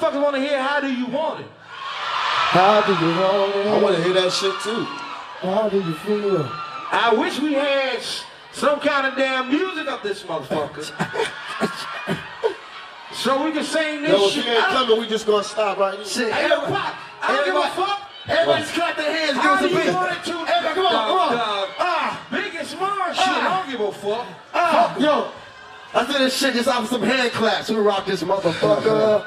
motherfuckers want to hear how do you want it. How do you want it? I want to hear that shit too. How do you feel? I wish we had some kind of damn music up this motherfucker. so we can sing this Yo, if shit. you ain't coming, we just gonna stop right here. Shit, Hey, yo, Pop, I don't give a fuck. Everybody's clap their hands. Give How us a do you beat. want it to? Everybody, come on, come on. Ah, Big and smart shit. I don't give a fuck. ah, yo. After this shit, just off some hand claps. We rock this motherfucker.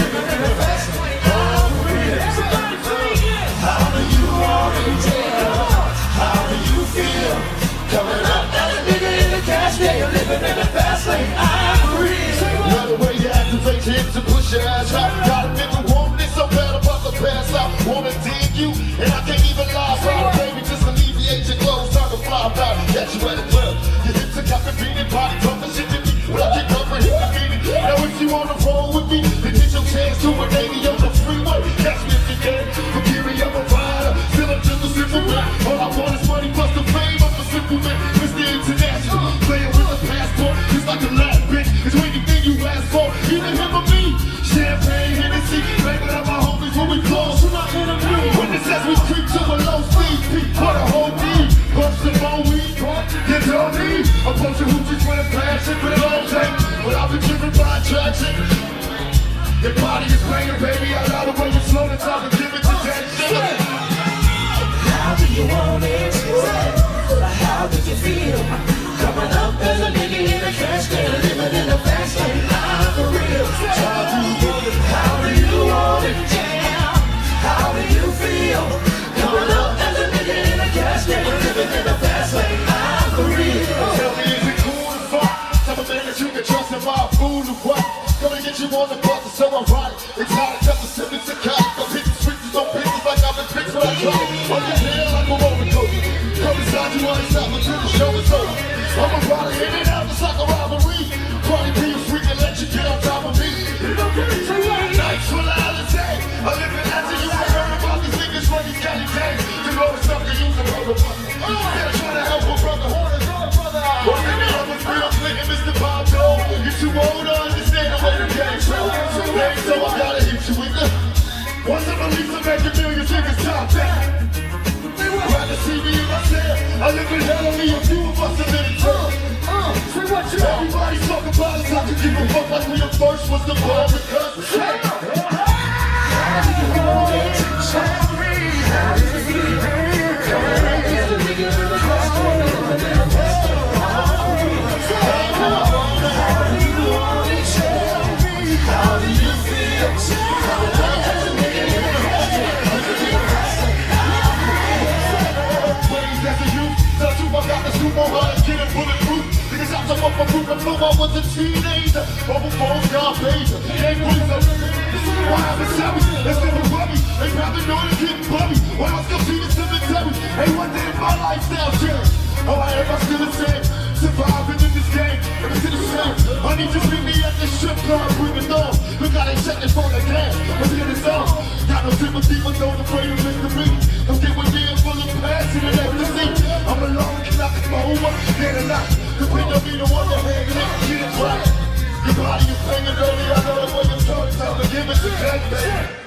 ass out. Got a nigga want this so bad about to pass out. Wanna dig you, and I can't even lie about it, baby. Just alleviate your clothes, time to fly about it. Got you at the Your body is banging, baby. I love the way you slow the time and give it to that shit. How do you want it? How did you feel? Bus, it's got. I'm hitting switches on like I've when I your a inside you, show. I'm a and out just like a robbery. Party be a freak and let you get on top of me. You don't get me too late. Nights full of. I live in Atlanta, you ain't heard about these niggas running Cali Day. You know it's something you can brother. They're In only a few of us are in it. Uh, say what you Everybody's talking about us, I can give a fuck like we the first was the ball because. Ways group I was a teenager. Phones, y'all pager. Can't lose them. This is why I'm a savage. Give a rubby. They probably know they getting bummy. When I still see the cemetery. Hey, one day in my lifestyle change. Oh, I am I still the same. Surviving in this game. Let see the same. Honey, just meet me at the strip club. Bring it on. Look how they it for the gas. Let's get it on. Got no sympathy, but don't afraid to miss Your body is banging dirty. I know the way you're talking. Time to give it to that, baby.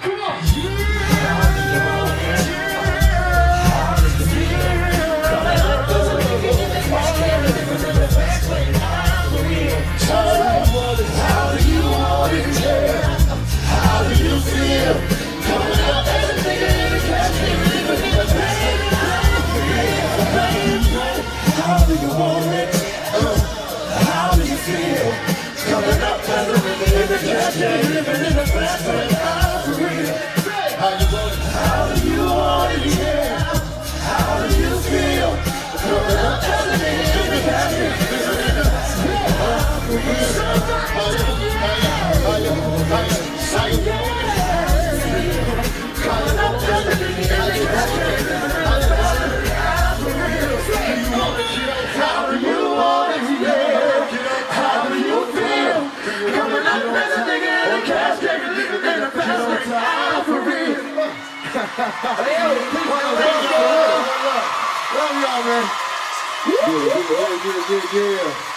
Love y'all, man. Yeah, yeah, yeah, yeah.